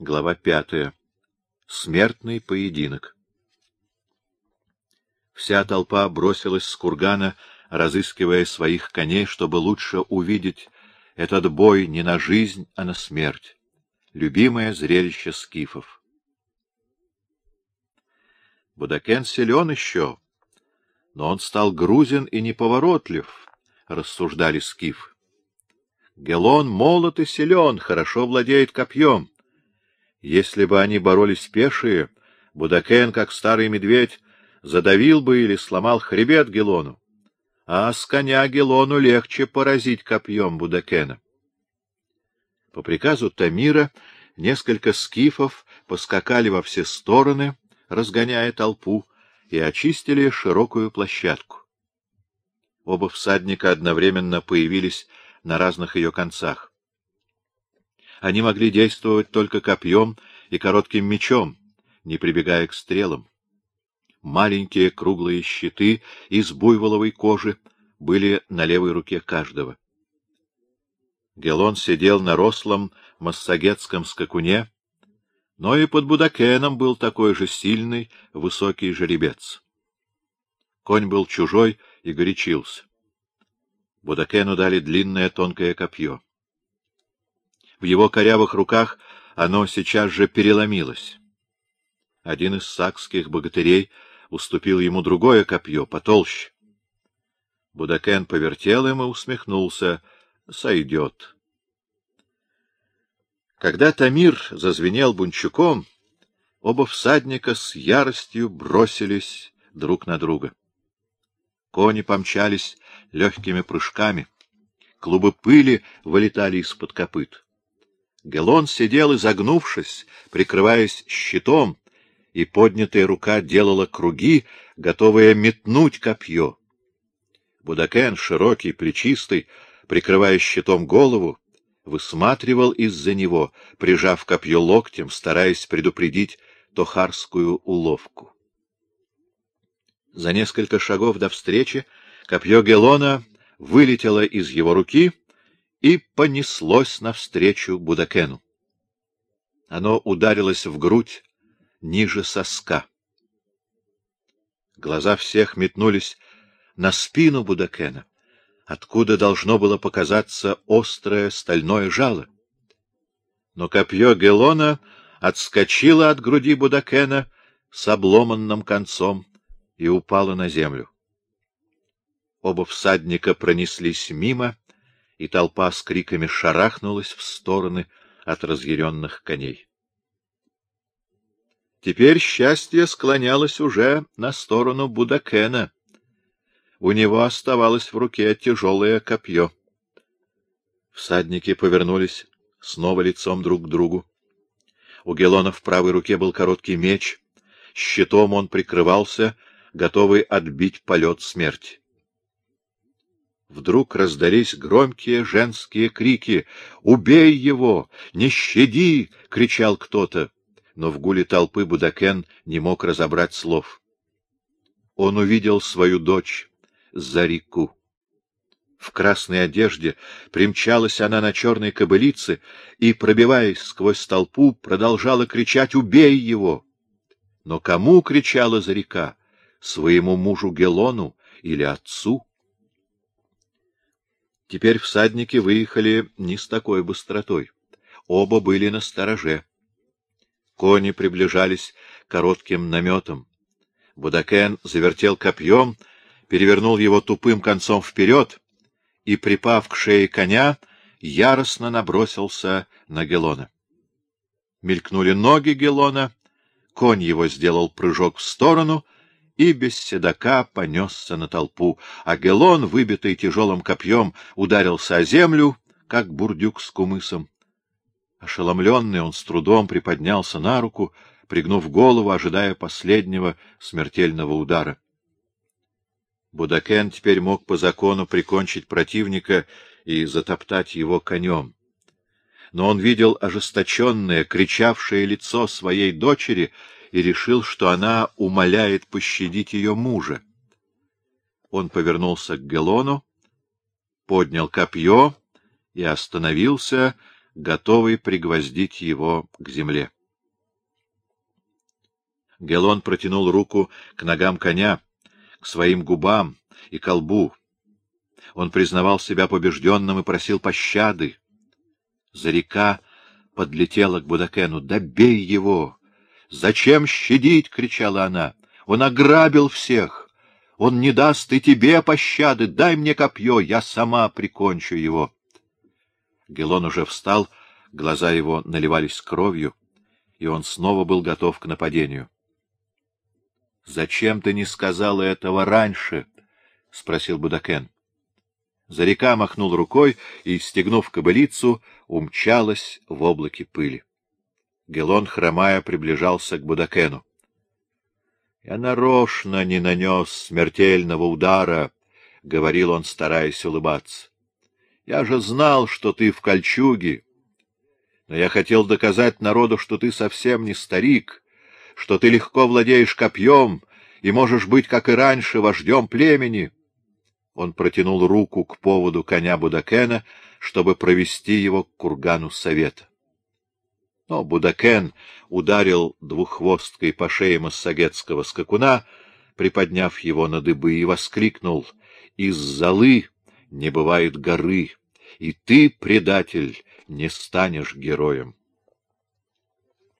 Глава пятая. Смертный поединок. Вся толпа бросилась с кургана, разыскивая своих коней, чтобы лучше увидеть этот бой не на жизнь, а на смерть. Любимое зрелище скифов. Будакен силен еще, но он стал грузен и неповоротлив, — рассуждали скифы. Гелон молод и силен, хорошо владеет копьем. Если бы они боролись пешие, Будакен, как старый медведь, задавил бы или сломал хребет Гелону. А с коня Гелону легче поразить копьем Будакена. По приказу Тамира несколько скифов поскакали во все стороны, разгоняя толпу, и очистили широкую площадку. Оба всадника одновременно появились на разных ее концах. Они могли действовать только копьем и коротким мечом, не прибегая к стрелам. Маленькие круглые щиты из буйволовой кожи были на левой руке каждого. Гелон сидел на рослом массагетском скакуне, но и под Будакеном был такой же сильный, высокий жеребец. Конь был чужой и горячился. Будакену дали длинное тонкое копье. В его корявых руках оно сейчас же переломилось. Один из сакских богатырей уступил ему другое копье, потолще. Будакен повертел им и усмехнулся. Сойдет. Когда Тамир зазвенел бунчуком, оба всадника с яростью бросились друг на друга. Кони помчались легкими прыжками. Клубы пыли вылетали из-под копыт. Гелон сидел, изогнувшись, прикрываясь щитом, и поднятая рука делала круги, готовая метнуть копье. Будакен, широкий, плечистый, прикрывая щитом голову, высматривал из-за него, прижав копье локтем, стараясь предупредить тохарскую уловку. За несколько шагов до встречи копье Гелона вылетело из его руки — и понеслось навстречу Будакену. Оно ударилось в грудь ниже соска. Глаза всех метнулись на спину Будакена, откуда должно было показаться острое стальное жало. Но копье Гелона отскочило от груди Будакена с обломанным концом и упало на землю. Оба всадника пронеслись мимо, и толпа с криками шарахнулась в стороны от разъяренных коней. Теперь счастье склонялось уже на сторону Будакена. У него оставалось в руке тяжелое копье. Всадники повернулись снова лицом друг к другу. У Гелона в правой руке был короткий меч, щитом он прикрывался, готовый отбить полет смерти. Вдруг раздались громкие женские крики. «Убей его! Не щади!» — кричал кто-то. Но в гуле толпы Будакен не мог разобрать слов. Он увидел свою дочь Зарику. В красной одежде примчалась она на черной кобылице и, пробиваясь сквозь толпу, продолжала кричать «Убей его!». Но кому кричала Зарика? Своему мужу Гелону или отцу? Теперь всадники выехали не с такой быстротой. Оба были на стороже. Кони приближались коротким наметом. Будакен завертел копьем, перевернул его тупым концом вперед и, припав к шее коня, яростно набросился на Гелона. Мелькнули ноги Гелона, конь его сделал прыжок в сторону — и без седока понесся на толпу, а Гелон, выбитый тяжелым копьем, ударился о землю, как бурдюк с кумысом. Ошеломленный он с трудом приподнялся на руку, пригнув голову, ожидая последнего смертельного удара. Будакен теперь мог по закону прикончить противника и затоптать его конем. Но он видел ожесточенное, кричавшее лицо своей дочери и решил, что она умоляет пощадить ее мужа. Он повернулся к Гелону, поднял копье и остановился, готовый пригвоздить его к земле. Гелон протянул руку к ногам коня, к своим губам и колбу. Он признавал себя побежденным и просил пощады. Зарека подлетела к Будакену. «Да бей его! Зачем щадить?» — кричала она. «Он ограбил всех! Он не даст и тебе пощады! Дай мне копье, я сама прикончу его!» Гелон уже встал, глаза его наливались кровью, и он снова был готов к нападению. — Зачем ты не сказала этого раньше? — спросил Будакен. Зарека махнул рукой и, стегнув кобылицу, умчалась в облаке пыли. Гелон, хромая, приближался к Будакену. — Я нарочно не нанес смертельного удара, — говорил он, стараясь улыбаться. — Я же знал, что ты в кольчуге. Но я хотел доказать народу, что ты совсем не старик, что ты легко владеешь копьем и можешь быть, как и раньше, вождем племени. Он протянул руку к поводу коня Будакена, чтобы провести его к кургану совета. Но Будакен ударил двуххвосткой по шее массагетского скакуна, приподняв его на дыбы, и воскликнул «Из золы не бывает горы, и ты, предатель, не станешь героем».